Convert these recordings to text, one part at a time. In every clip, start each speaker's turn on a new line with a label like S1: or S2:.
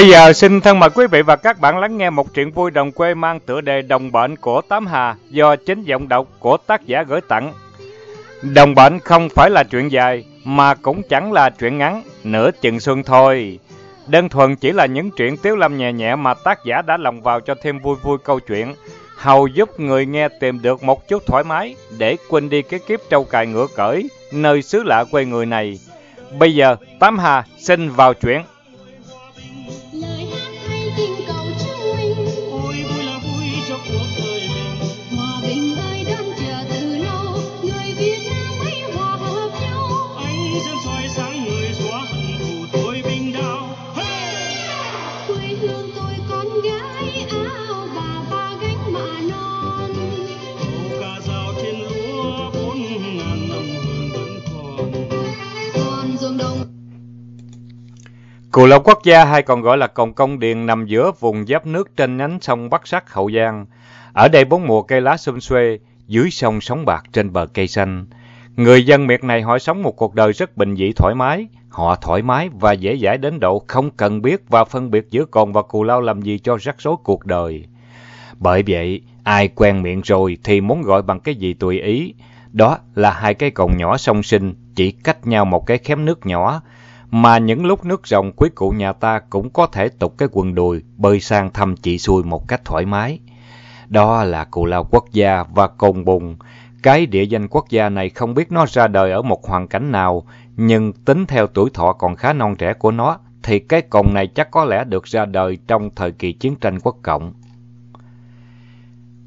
S1: Bây giờ xin thân mời quý vị và các bạn lắng nghe một truyện vui đồng quê mang tựa đề Đồng bệnh của Tám Hà do chính giọng đọc của tác giả gửi tặng. Đồng bệnh không phải là chuyện dài mà cũng chẳng là chuyện ngắn, nửa chừng xuân thôi. Đơn thuần chỉ là những chuyện tiếu lâm nhẹ nhẹ mà tác giả đã lồng vào cho thêm vui vui câu chuyện, hầu giúp người nghe tìm được một chút thoải mái để quên đi cái kiếp trâu cài ngựa cởi nơi xứ lạ quê người này. Bây giờ, Tám Hà xin vào chuyện
S2: lời hát hay tình cầu chứng minh.
S3: Ôi vui là vui cho cuộc đời mình.
S2: Hòa bình ơi đang chờ từ lâu người việt nam hãy hòa hợp nhau.
S3: Ánh dương soi sáng người xóa hận thù tôi bình đao hey!
S2: quê hương
S1: Cù Lao Quốc gia hay còn gọi là Cồng Công Điền nằm giữa vùng giáp nước trên nhánh sông Bắc Sắc Hậu Giang. Ở đây bốn mùa cây lá xum xuê, dưới sông sóng bạc trên bờ cây xanh. Người dân miệt này họ sống một cuộc đời rất bình dị thoải mái. Họ thoải mái và dễ dãi đến độ không cần biết và phân biệt giữa cồn và cù lao làm gì cho rắc rối cuộc đời. Bởi vậy, ai quen miệng rồi thì muốn gọi bằng cái gì tùy ý. Đó là hai cái cồn nhỏ song sinh, chỉ cách nhau một cái khém nước nhỏ, mà những lúc nước rồng quý cụ nhà ta cũng có thể tục cái quần đùi bơi sang thăm chị xuôi một cách thoải mái. Đó là cù lao quốc gia và cồn bùng. Cái địa danh quốc gia này không biết nó ra đời ở một hoàn cảnh nào, nhưng tính theo tuổi thọ còn khá non trẻ của nó, thì cái cồn này chắc có lẽ được ra đời trong thời kỳ chiến tranh quốc cộng.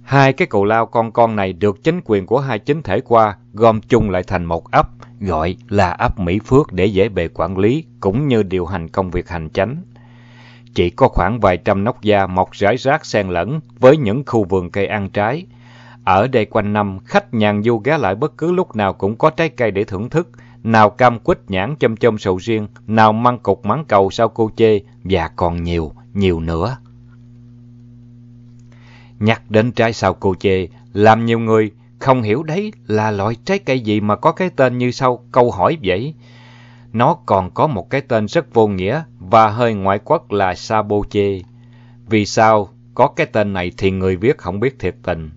S1: Hai cái cầu lao con con này được chính quyền của hai chính thể qua gom chung lại thành một ấp, gọi là ấp Mỹ Phước để dễ bề quản lý cũng như điều hành công việc hành chánh. Chỉ có khoảng vài trăm nóc gia mọc rải rác xen lẫn với những khu vườn cây ăn trái. Ở đây quanh năm, khách nhàn du ghé lại bất cứ lúc nào cũng có trái cây để thưởng thức, nào cam quýt nhãn chôm chôm sầu riêng, nào măng cục mắng cầu sao cô chê, và còn nhiều, nhiều nữa. Nhắc đến trái xào cô chê, làm nhiều người không hiểu đấy là loại trái cây gì mà có cái tên như sau câu hỏi vậy. Nó còn có một cái tên rất vô nghĩa và hơi ngoại quốc là Saboche. Vì sao có cái tên này thì người viết không biết thiệt tình.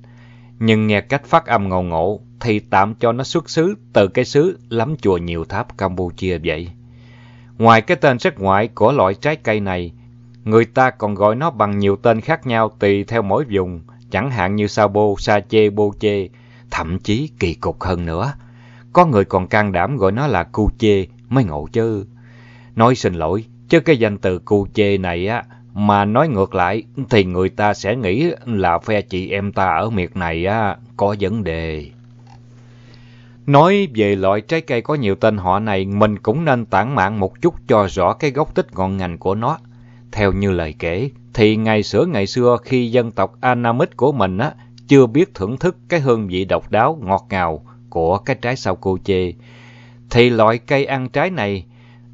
S1: Nhưng nghe cách phát âm ngầu ngộ thì tạm cho nó xuất xứ từ cái xứ lắm chùa nhiều tháp Campuchia vậy. Ngoài cái tên rất ngoại của loại trái cây này, người ta còn gọi nó bằng nhiều tên khác nhau tùy theo mỗi vùng, chẳng hạn như Sao Bô, Sa Chê, Bô Chê, thậm chí kỳ cục hơn nữa. Có người còn can đảm gọi nó là cu chê mới ngộ chứ. Nói xin lỗi, chứ cái danh từ cu chê này á, mà nói ngược lại thì người ta sẽ nghĩ là phe chị em ta ở miệt này á, có vấn đề. Nói về loại trái cây có nhiều tên họ này, mình cũng nên tản mạn một chút cho rõ cái gốc tích ngọn ngành của nó. Theo như lời kể, thì ngày xưa ngày xưa khi dân tộc Anamit của mình á, chưa biết thưởng thức cái hương vị độc đáo, ngọt ngào của cái trái sao cô chê, thì loại cây ăn trái này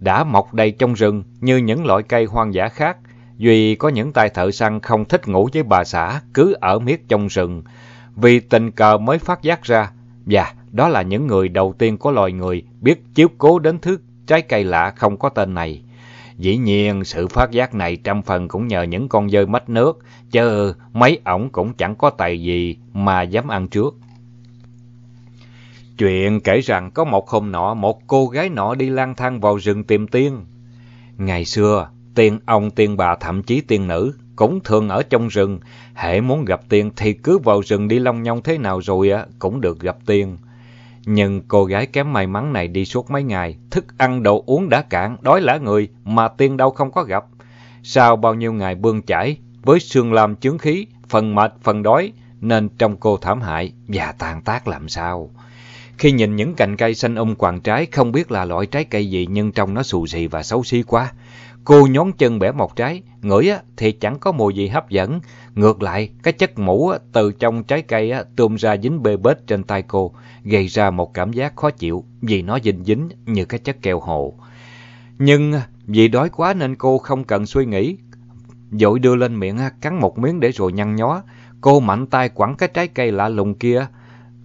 S1: đã mọc đầy trong rừng như những loại cây hoang dã khác. Duy có những tay thợ săn không thích ngủ với bà xã, cứ ở miết trong rừng, vì tình cờ mới phát giác ra. Và đó là những người đầu tiên của loài người biết chiếu cố đến thứ trái cây lạ không có tên này. Dĩ nhiên, sự phát giác này trăm phần cũng nhờ những con dơi mách nước, chứ mấy ổng cũng chẳng có tài gì mà dám ăn trước. Chuyện kể rằng có một hôm nọ, một cô gái nọ đi lang thang vào rừng tìm tiên. Ngày xưa, tiên ông, tiên bà, thậm chí tiên nữ cũng thường ở trong rừng. hệ muốn gặp tiên thì cứ vào rừng đi long nhong thế nào rồi cũng được gặp tiên. Nhưng cô gái kém may mắn này đi suốt mấy ngày, thức ăn đồ uống đã cạn, đói lả người mà tiên đâu không có gặp. Sau bao nhiêu ngày bươn chải, với xương làm chướng khí, phần mệt, phần đói, nên trong cô thảm hại và tàn tác làm sao. Khi nhìn những cành cây xanh um quàng trái, không biết là loại trái cây gì nhưng trong nó xù xì và xấu xí quá. Cô nhón chân bẻ một trái, ngửi thì chẳng có mùi gì hấp dẫn. Ngược lại, cái chất mũ từ trong trái cây tuôn ra dính bê bết trên tay cô, gây ra một cảm giác khó chịu vì nó dính dính như cái chất keo hồ. Nhưng vì đói quá nên cô không cần suy nghĩ. Dội đưa lên miệng cắn một miếng để rồi nhăn nhó. Cô mạnh tay quẳng cái trái cây lạ lùng kia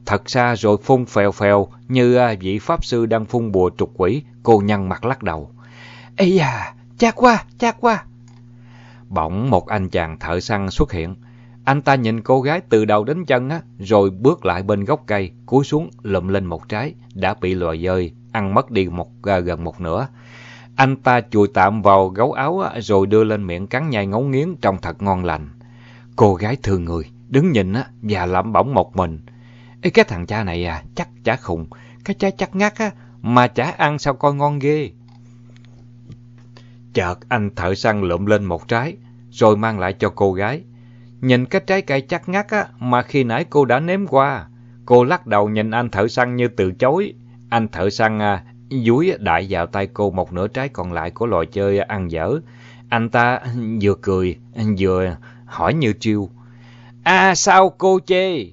S1: thật xa rồi phun phèo phèo như à, vị pháp sư đang phun bùa trục quỷ. Cô nhăn mặt lắc đầu. Ây da, chát quá, chát quá. Bỗng một anh chàng thợ săn xuất hiện. Anh ta nhìn cô gái từ đầu đến chân á, rồi bước lại bên gốc cây, cúi xuống lụm lên một trái, đã bị loài dơi, ăn mất đi một à, gần một nửa. Anh ta chùi tạm vào gấu áo á, rồi đưa lên miệng cắn nhai ngấu nghiến trông thật ngon lành. Cô gái thương người, đứng nhìn á, và lẩm bẩm một mình. Ê, cái thằng cha này à, chắc chả khùng, cái trái chắc ngắt á, mà chả ăn sao coi ngon ghê. Chợt anh thợ săn lượm lên một trái, rồi mang lại cho cô gái. Nhìn cái trái cây chắc ngắt á, mà khi nãy cô đã nếm qua. Cô lắc đầu nhìn anh thợ săn như từ chối. Anh thợ săn à, dúi đại vào tay cô một nửa trái còn lại của loài chơi ăn dở. Anh ta vừa cười, vừa hỏi như chiêu. À sao cô chê?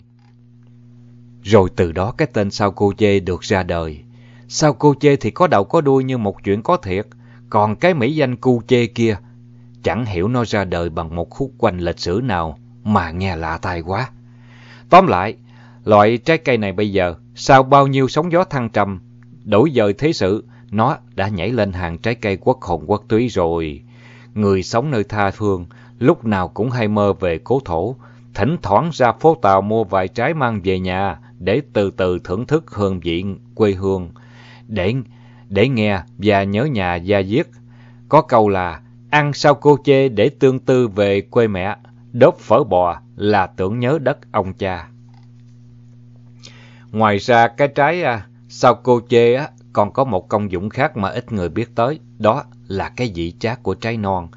S1: Rồi từ đó cái tên sao cô chê được ra đời. Sao cô chê thì có đầu có đuôi như một chuyện có thiệt. Còn cái mỹ danh cu chê kia, chẳng hiểu nó ra đời bằng một khúc quanh lịch sử nào mà nghe lạ tai quá. Tóm lại, loại trái cây này bây giờ, sau bao nhiêu sóng gió thăng trầm, đổi dời thế sự, nó đã nhảy lên hàng trái cây quốc hồn quốc túy rồi. Người sống nơi tha phương, lúc nào cũng hay mơ về cố thổ, thỉnh thoảng ra phố tàu mua vài trái mang về nhà để từ từ thưởng thức hương vị quê hương. Để để nghe và nhớ nhà gia diết. Có câu là, ăn sao cô chê để tương tư về quê mẹ, đốt phở bò là tưởng nhớ đất ông cha. Ngoài ra cái trái à, sao cô chê á, còn có một công dụng khác mà ít người biết tới, đó là cái vị chát của trái non.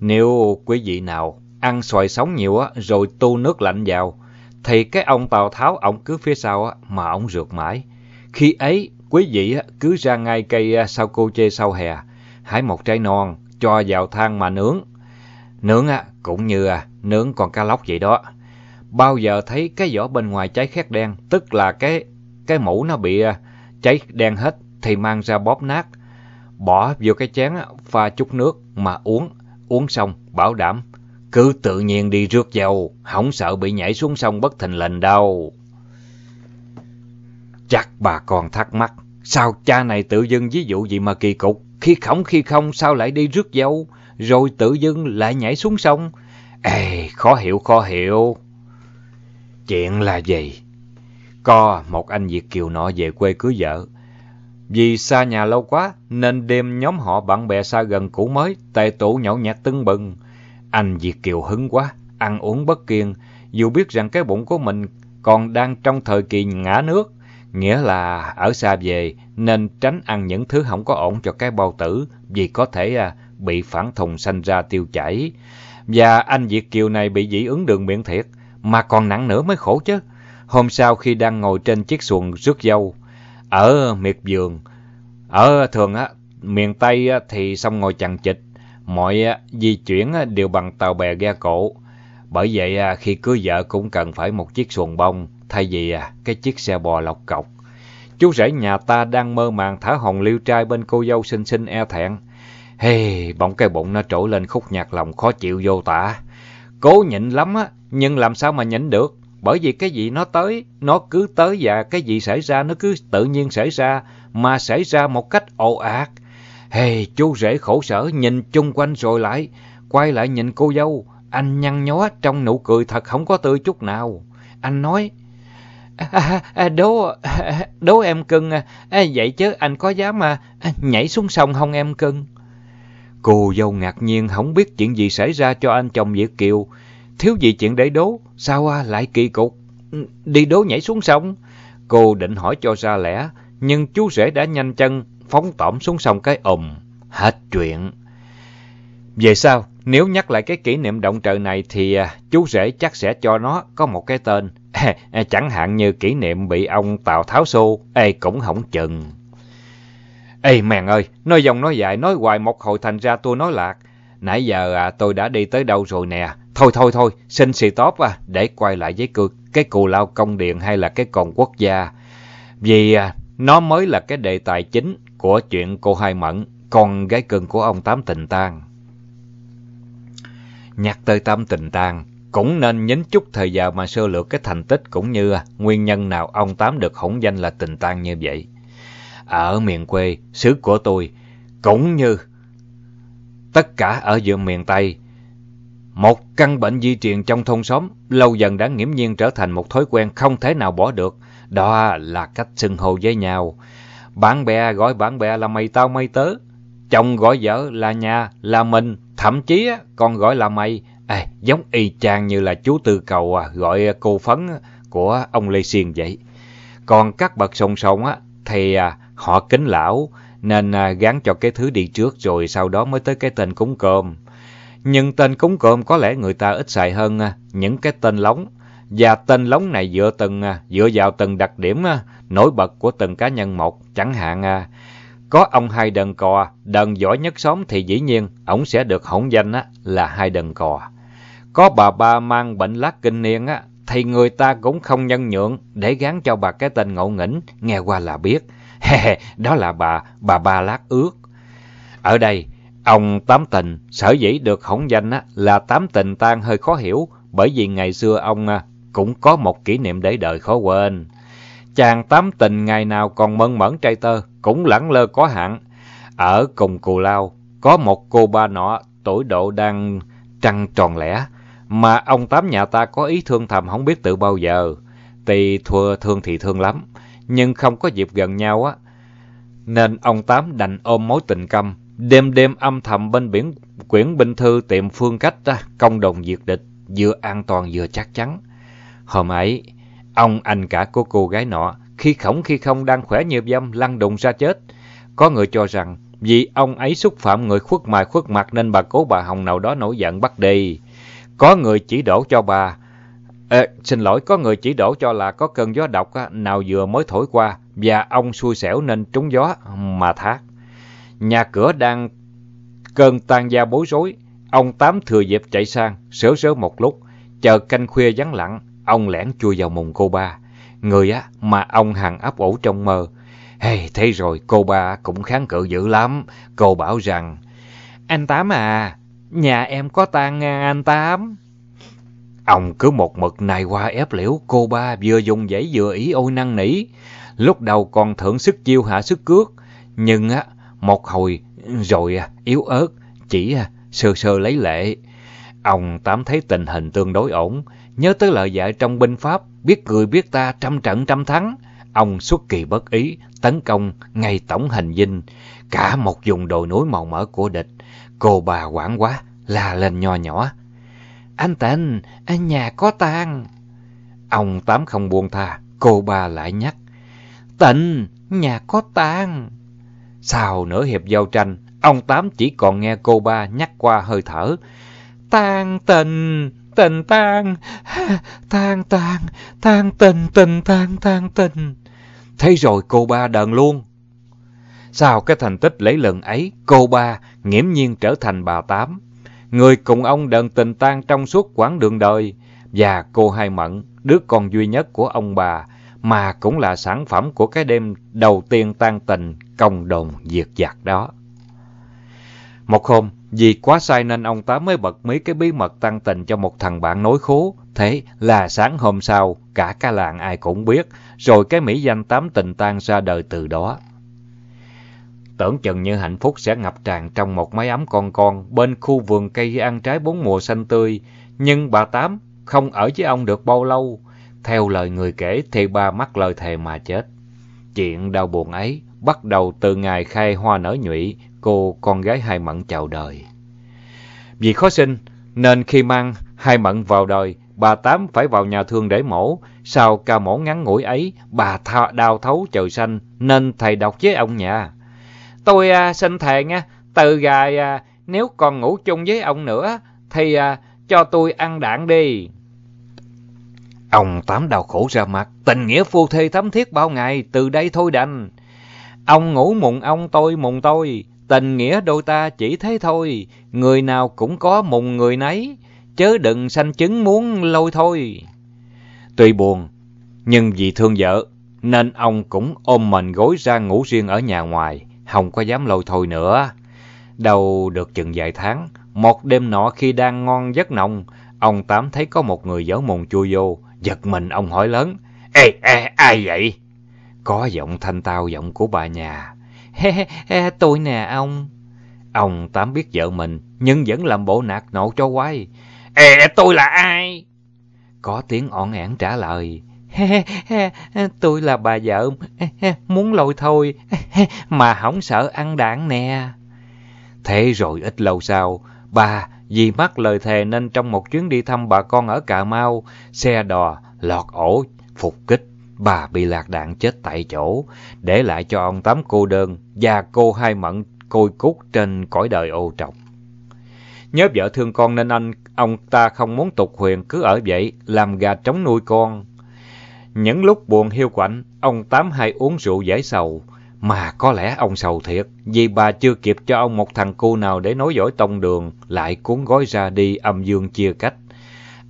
S1: Nếu quý vị nào ăn xoài sống nhiều á, rồi tu nước lạnh vào, thì cái ông Tào Tháo ổng cứ phía sau á, mà ổng rượt mãi. Khi ấy, quý vị cứ ra ngay cây sao cô chê sau hè, hái một trái non, cho vào than mà nướng. Nướng cũng như à, nướng con cá lóc vậy đó. Bao giờ thấy cái vỏ bên ngoài cháy khét đen, tức là cái cái mũ nó bị à, cháy đen hết, thì mang ra bóp nát, bỏ vô cái chén pha chút nước mà uống, uống xong bảo đảm cứ tự nhiên đi rước dầu, không sợ bị nhảy xuống sông bất thình lình đâu. Chắc bà còn thắc mắc, sao cha này tự dưng ví dụ gì mà kỳ cục, khi khổng khi không sao lại đi rước dâu, rồi tự dưng lại nhảy xuống sông. Ê, khó hiểu khó hiểu. Chuyện là gì? Có một anh Việt Kiều nọ về quê cưới vợ. Vì xa nhà lâu quá, nên đêm nhóm họ bạn bè xa gần cũ mới, tề tụ nhậu nhẹt tưng bừng. Anh Việt Kiều hứng quá, ăn uống bất kiên, dù biết rằng cái bụng của mình còn đang trong thời kỳ ngã nước, nghĩa là ở xa về nên tránh ăn những thứ không có ổn cho cái bao tử vì có thể à, bị phản thùng sanh ra tiêu chảy. Và anh Việt Kiều này bị dị ứng đường miệng thiệt, mà còn nặng nữa mới khổ chứ. Hôm sau khi đang ngồi trên chiếc xuồng rước dâu, ở miệt vườn, ở thường á, miền Tây á, thì xong ngồi chằng chịch, mọi á, di chuyển á, đều bằng tàu bè ghe cổ. Bởi vậy à, khi cưới vợ cũng cần phải một chiếc xuồng bông, thay vì à, cái chiếc xe bò lọc cọc. Chú rể nhà ta đang mơ màng thả hồng liêu trai bên cô dâu xinh xinh e thẹn. Hey, bỗng cái bụng nó trỗi lên khúc nhạc lòng khó chịu vô tả. Cố nhịn lắm á, nhưng làm sao mà nhịn được? Bởi vì cái gì nó tới, nó cứ tới và cái gì xảy ra nó cứ tự nhiên xảy ra, mà xảy ra một cách ồ ạt. Hey, chú rể khổ sở nhìn chung quanh rồi lại, quay lại nhìn cô dâu, anh nhăn nhó trong nụ cười thật không có tươi chút nào. Anh nói, À, à, đố, đố em cưng, à, vậy chứ anh có dám mà nhảy xuống sông không em cưng? Cô dâu ngạc nhiên không biết chuyện gì xảy ra cho anh chồng Việt Kiều. Thiếu gì chuyện để đố, sao à, lại kỳ cục? Đi đố nhảy xuống sông? Cô định hỏi cho ra lẽ, nhưng chú rể đã nhanh chân phóng tỏm xuống sông cái ùm. Hết chuyện. Về sau, nếu nhắc lại cái kỷ niệm động trời này thì à, chú rể chắc sẽ cho nó có một cái tên Chẳng hạn như kỷ niệm bị ông Tào Tháo xô, ê cũng hỏng chừng. Ê mèn ơi, nói dòng nói dài, nói hoài một hồi thành ra tôi nói lạc. Nãy giờ à, tôi đã đi tới đâu rồi nè. Thôi thôi thôi, xin xì tóp à, để quay lại với cư, cái cù lao công điện hay là cái còn quốc gia. Vì à, nó mới là cái đề tài chính của chuyện cô Hai Mẫn, con gái cưng của ông Tám Tình Tang. Nhắc tới tâm Tình Tang, cũng nên nhấn chút thời gian mà sơ lược cái thành tích cũng như nguyên nhân nào ông Tám được hỗn danh là Tình Tang như vậy. Ở miền quê, xứ của tôi, cũng như tất cả ở giữa miền Tây, một căn bệnh di truyền trong thôn xóm lâu dần đã nghiễm nhiên trở thành một thói quen không thể nào bỏ được. Đó là cách xưng hô với nhau. Bạn bè gọi bạn bè là mày tao mày tớ. Chồng gọi vợ là nhà, là mình, thậm chí còn gọi là mày. À, giống y chang như là chú Tư Cầu à, gọi à, cô Phấn của ông Lê Xuyên vậy. Còn các bậc sông sông á, thì à, họ kính lão, nên à, gán cho cái thứ đi trước rồi sau đó mới tới cái tên cúng cơm. Nhưng tên cúng cơm có lẽ người ta ít xài hơn à, những cái tên lóng. Và tên lóng này dựa từng à, dựa vào từng đặc điểm à, nổi bật của từng cá nhân một. Chẳng hạn à, có ông hai đần cò, đần giỏi nhất xóm thì dĩ nhiên ổng sẽ được hỗn danh á, là hai đần cò. Có bà ba mang bệnh lát kinh niên á, thì người ta cũng không nhân nhượng để gán cho bà cái tên ngộ nghĩnh, nghe qua là biết. đó là bà, bà ba lát ướt. Ở đây, ông Tám Tình sở dĩ được hỗn danh á, là Tám Tình tan hơi khó hiểu, bởi vì ngày xưa ông à, cũng có một kỷ niệm để đời khó quên. Chàng Tám Tình ngày nào còn mơn mởn trai tơ, cũng lẳng lơ có hạn. Ở cùng Cù Lao, có một cô ba nọ tuổi độ đang trăng tròn lẻ, mà ông Tám nhà ta có ý thương thầm không biết từ bao giờ. Tì thua thương thì thương lắm, nhưng không có dịp gần nhau á. Nên ông Tám đành ôm mối tình căm, đêm đêm âm thầm bên biển quyển binh thư tiệm phương cách ra công đồng diệt địch, vừa an toàn vừa chắc chắn. Hôm ấy, ông anh cả của cô gái nọ, khi khổng khi không đang khỏe như dâm, lăn đùng ra chết. Có người cho rằng, vì ông ấy xúc phạm người khuất mài khuất mặt nên bà cố bà Hồng nào đó nổi giận bắt đi. Có người chỉ đổ cho bà, Ê, xin lỗi, có người chỉ đổ cho là có cơn gió độc nào vừa mới thổi qua và ông xui xẻo nên trúng gió mà thác. Nhà cửa đang cơn tan gia bối rối, ông Tám thừa dịp chạy sang, sớ sớ một lúc, chờ canh khuya vắng lặng, ông lẻn chui vào mùng cô ba. Người á mà ông hằng ấp ủ trong mơ. Hey, thế rồi cô ba cũng kháng cự dữ lắm. Cô bảo rằng, anh Tám à, nhà em có tan à, anh Tám. Ông cứ một mực này qua ép liễu cô ba vừa dùng giấy vừa ý ôi năng nỉ. Lúc đầu còn thượng sức chiêu hạ sức cước. Nhưng á, một hồi rồi à, yếu ớt, chỉ à, sơ sơ lấy lệ. Ông Tám thấy tình hình tương đối ổn, nhớ tới lời dạy trong binh pháp, biết cười biết ta trăm trận trăm thắng. Ông xuất kỳ bất ý, tấn công ngay tổng hành dinh, cả một vùng đồi núi màu mỡ của địch. Cô bà quảng quá, la lên nho nhỏ. Anh Tịnh, anh nhà có tang. Ông Tám không buông tha, cô bà lại nhắc. Tịnh, nhà có tang. Sau nửa hiệp giao tranh, ông Tám chỉ còn nghe cô ba nhắc qua hơi thở. Tang tình, tình tang, tang tang, tang tình, tình tang, tang tình. Thế rồi cô ba đờn luôn. Sau cái thành tích lấy lần ấy, cô ba nghiễm nhiên trở thành bà Tám người cùng ông đờn tình tan trong suốt quãng đường đời, và cô Hai Mận, đứa con duy nhất của ông bà, mà cũng là sản phẩm của cái đêm đầu tiên tan tình công đồng diệt giặc đó. Một hôm, vì quá sai nên ông Tám mới bật mấy cái bí mật tăng tình cho một thằng bạn nối khố. Thế là sáng hôm sau, cả ca làng ai cũng biết, rồi cái mỹ danh Tám tình tan ra đời từ đó. Tưởng chừng như hạnh phúc sẽ ngập tràn trong một mái ấm con con bên khu vườn cây ăn trái bốn mùa xanh tươi. Nhưng bà Tám không ở với ông được bao lâu. Theo lời người kể thì bà mắc lời thề mà chết. Chuyện đau buồn ấy bắt đầu từ ngày khai hoa nở nhụy, cô con gái Hai Mận chào đời. Vì khó sinh, nên khi mang Hai Mận vào đời, bà Tám phải vào nhà thương để mổ. Sau ca mổ ngắn ngủi ấy, bà tha đau thấu trời xanh, nên thầy đọc với ông nhà. Tôi à, xin thề nha, từ gài à, nếu còn ngủ chung với ông nữa, thì à, cho tôi ăn đạn đi. Ông Tám đau khổ ra mặt, tình nghĩa phu thê thấm thiết bao ngày, từ đây thôi đành. Ông ngủ mùng ông tôi mùng tôi, tình nghĩa đôi ta chỉ thế thôi, người nào cũng có mùng người nấy, chớ đừng sanh chứng muốn lôi thôi. Tuy buồn, nhưng vì thương vợ, nên ông cũng ôm mình gối ra ngủ riêng ở nhà ngoài, không có dám lôi thôi nữa. Đầu được chừng vài tháng, một đêm nọ khi đang ngon giấc nồng, ông Tám thấy có một người giấu mùng chui vô, giật mình ông hỏi lớn, Ê, ê, ai vậy? Có giọng thanh tao giọng của bà nhà. He, he, tôi nè ông. Ông Tám biết vợ mình, nhưng vẫn làm bộ nạt nộ cho quay. Ê, tôi là ai? Có tiếng ọn ẻn trả lời. He, he, tôi là bà vợ, muốn lôi thôi, mà không sợ ăn đạn nè. Thế rồi ít lâu sau, bà vì mắc lời thề nên trong một chuyến đi thăm bà con ở Cà Mau, xe đò lọt ổ phục kích, bà bị lạc đạn chết tại chỗ, để lại cho ông Tám cô đơn và cô hai mận côi cút trên cõi đời ô trọc. Nhớ vợ thương con nên anh, ông ta không muốn tục huyền cứ ở vậy, làm gà trống nuôi con. Những lúc buồn hiu quạnh, ông Tám hay uống rượu giải sầu, mà có lẽ ông sầu thiệt, vì bà chưa kịp cho ông một thằng cu nào để nối dõi tông đường, lại cuốn gói ra đi âm dương chia cách.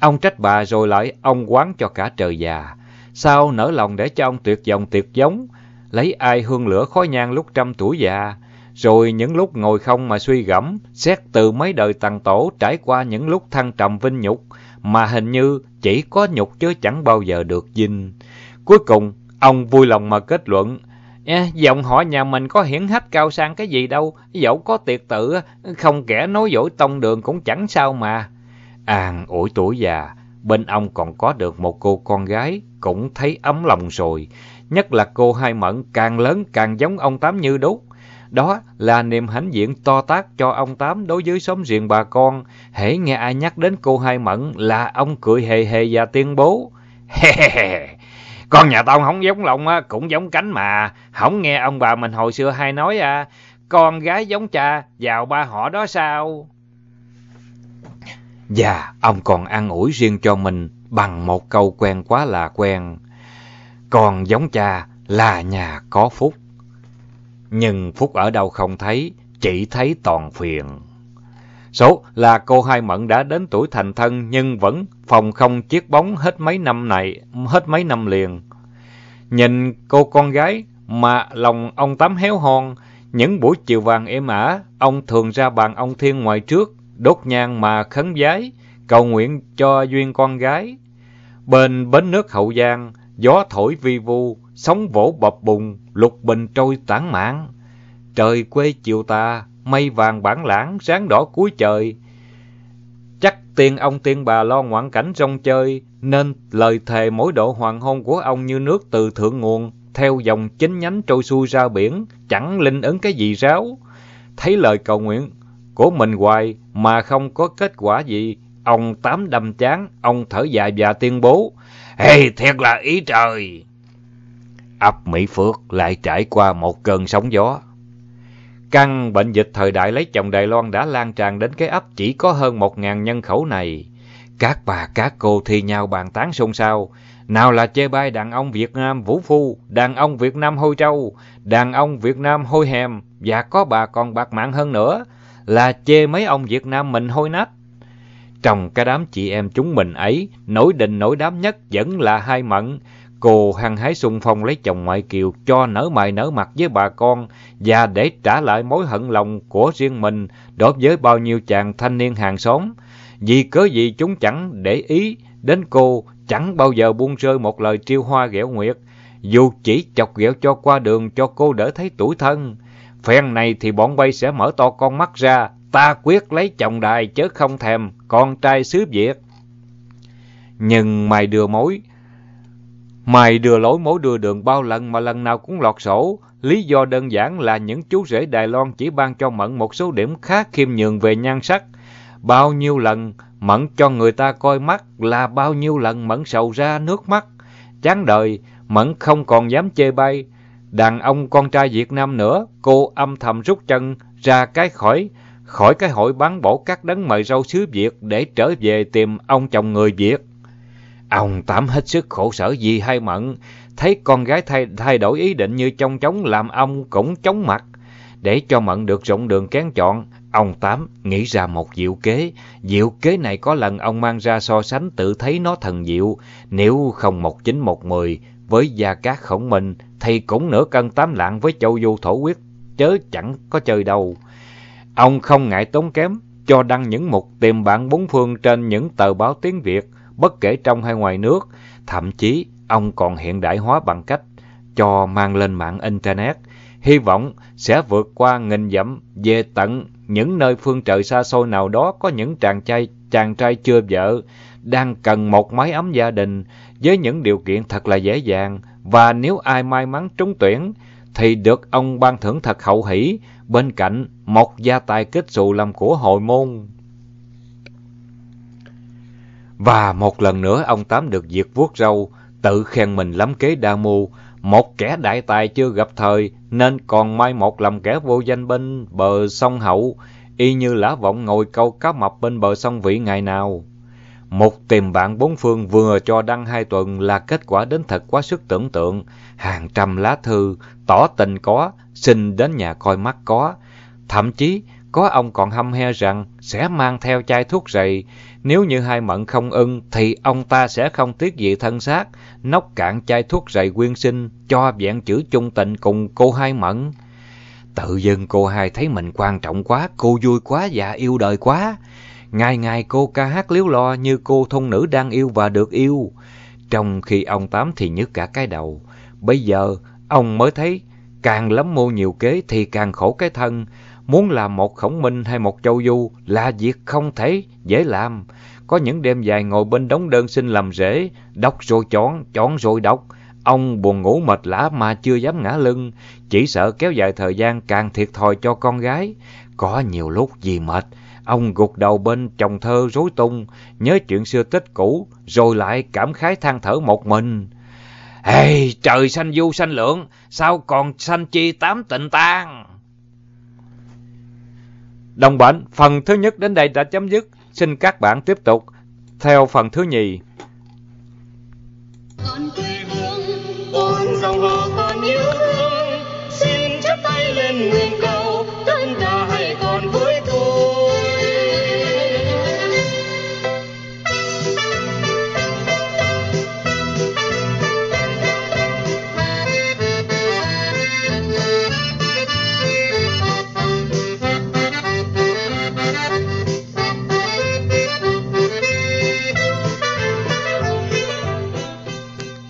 S1: Ông trách bà rồi lại ông quán cho cả trời già. Sao nỡ lòng để cho ông tuyệt vọng tuyệt giống, lấy ai hương lửa khói nhang lúc trăm tuổi già, rồi những lúc ngồi không mà suy gẫm, xét từ mấy đời tầng tổ trải qua những lúc thăng trầm vinh nhục, mà hình như chỉ có nhục chứ chẳng bao giờ được vinh. Cuối cùng, ông vui lòng mà kết luận, dòng họ nhà mình có hiển hách cao sang cái gì đâu, dẫu có tiệc tự, không kẻ nói dỗi tông đường cũng chẳng sao mà. à ủi tuổi già, bên ông còn có được một cô con gái, cũng thấy ấm lòng rồi. Nhất là cô Hai Mận càng lớn càng giống ông Tám như đúc. Đó là niềm hãnh diện to tác cho ông Tám đối với xóm riêng bà con. Hễ nghe ai nhắc đến cô Hai Mận là ông cười hề hề và tuyên bố. He he he, con nhà tao không giống lông á, cũng giống cánh mà. Không nghe ông bà mình hồi xưa hay nói à, con gái giống cha, vào ba họ đó sao? Và ông còn ăn ủi riêng cho mình bằng một câu quen quá là quen. còn giống cha là nhà có phúc. Nhưng phúc ở đâu không thấy, chỉ thấy toàn phiền. Số là cô Hai Mận đã đến tuổi thành thân nhưng vẫn phòng không chiếc bóng hết mấy năm này, hết mấy năm liền. Nhìn cô con gái mà lòng ông Tám héo hon, những buổi chiều vàng êm ả, ông thường ra bàn ông Thiên ngoài trước, đốt nhang mà khấn vái, cầu nguyện cho duyên con gái. Bên bến nước Hậu Giang, gió thổi vi vu, sóng vỗ bập bùng, lục bình trôi tản mãn. Trời quê chiều tà, mây vàng bản lãng, sáng đỏ cuối trời. Chắc tiên ông tiên bà lo ngoạn cảnh rong chơi, nên lời thề mỗi độ hoàng hôn của ông như nước từ thượng nguồn, theo dòng chính nhánh trôi xuôi ra biển, chẳng linh ứng cái gì ráo. Thấy lời cầu nguyện của mình hoài mà không có kết quả gì, ông tám đâm chán, ông thở dài và tuyên bố, Ê, thiệt là ý trời! Ấp Mỹ Phước lại trải qua một cơn sóng gió. Căn bệnh dịch thời đại lấy chồng Đài Loan đã lan tràn đến cái ấp chỉ có hơn một ngàn nhân khẩu này. Các bà các cô thi nhau bàn tán xôn xao. Nào là chê bai đàn ông Việt Nam vũ phu, đàn ông Việt Nam hôi trâu, đàn ông Việt Nam hôi hèm, và có bà còn bạc mạng hơn nữa, là chê mấy ông Việt Nam mình hôi nách. Trong cái đám chị em chúng mình ấy, nổi đình nổi đám nhất vẫn là hai mận, Cô hăng hái xung phong lấy chồng ngoại kiều cho nở mày nở mặt với bà con và để trả lại mối hận lòng của riêng mình đối với bao nhiêu chàng thanh niên hàng xóm. Vì cớ gì chúng chẳng để ý đến cô, chẳng bao giờ buông rơi một lời triêu hoa ghẹo nguyệt, dù chỉ chọc ghẹo cho qua đường cho cô đỡ thấy tủi thân. Phen này thì bọn bay sẽ mở to con mắt ra, ta quyết lấy chồng đài chứ không thèm, con trai xứ Việt. Nhưng mày đưa mối, Mày đưa lối mối đưa đường bao lần mà lần nào cũng lọt sổ. Lý do đơn giản là những chú rể Đài Loan chỉ ban cho Mận một số điểm khá khiêm nhường về nhan sắc. Bao nhiêu lần Mận cho người ta coi mắt là bao nhiêu lần Mận sầu ra nước mắt. Chán đời, Mận không còn dám chê bay. Đàn ông con trai Việt Nam nữa, cô âm thầm rút chân ra cái khỏi khỏi cái hội bán bổ các đấng mời rau xứ Việt để trở về tìm ông chồng người Việt. Ông Tám hết sức khổ sở vì hai mận, thấy con gái thay, thay đổi ý định như trong chóng làm ông cũng chóng mặt. Để cho Mận được rộng đường kén chọn, ông Tám nghĩ ra một diệu kế. Diệu kế này có lần ông mang ra so sánh tự thấy nó thần diệu. Nếu không một chín một mười với gia cát khổng minh thì cũng nửa cân tám lạng với châu du thổ quyết, chớ chẳng có chơi đâu. Ông không ngại tốn kém, cho đăng những mục tìm bạn bốn phương trên những tờ báo tiếng Việt, bất kể trong hay ngoài nước. Thậm chí, ông còn hiện đại hóa bằng cách cho mang lên mạng Internet, hy vọng sẽ vượt qua nghìn dặm về tận những nơi phương trời xa xôi nào đó có những chàng trai, chàng trai chưa vợ đang cần một mái ấm gia đình với những điều kiện thật là dễ dàng và nếu ai may mắn trúng tuyển thì được ông ban thưởng thật hậu hỷ bên cạnh một gia tài kết xù làm của hội môn. Và một lần nữa ông Tám được diệt vuốt râu, tự khen mình lắm kế đa mưu, một kẻ đại tài chưa gặp thời nên còn mai một làm kẻ vô danh bên bờ sông Hậu, y như lã vọng ngồi câu cá mập bên bờ sông Vị ngày nào. Một tìm bạn bốn phương vừa cho đăng hai tuần là kết quả đến thật quá sức tưởng tượng. Hàng trăm lá thư, tỏ tình có, xin đến nhà coi mắt có. Thậm chí, có ông còn hâm he rằng sẽ mang theo chai thuốc rầy. Nếu như hai mận không ưng, thì ông ta sẽ không tiếc gì thân xác, nốc cạn chai thuốc rầy quyên sinh, cho vẹn chữ chung tình cùng cô hai mận. Tự dưng cô hai thấy mình quan trọng quá, cô vui quá và yêu đời quá. Ngày ngày cô ca hát liếu lo như cô thôn nữ đang yêu và được yêu. Trong khi ông Tám thì nhức cả cái đầu. Bây giờ, ông mới thấy càng lắm mưu nhiều kế thì càng khổ cái thân. Muốn làm một khổng minh hay một châu du là việc không thể dễ làm. Có những đêm dài ngồi bên đống đơn xin làm rễ, đọc rồi chọn, chọn rồi đọc. Ông buồn ngủ mệt lã mà chưa dám ngã lưng, chỉ sợ kéo dài thời gian càng thiệt thòi cho con gái. Có nhiều lúc vì mệt, Ông gục đầu bên chồng thơ rối tung, nhớ chuyện xưa tích cũ, rồi lại cảm khái than thở một mình. Ê, trời xanh du xanh lượng, sao còn xanh chi tám tịnh tan? Đồng bệnh, phần thứ nhất đến đây đã chấm dứt. Xin các bạn tiếp tục theo phần thứ nhì.
S2: Còn quê hương, con dòng họ còn nhớ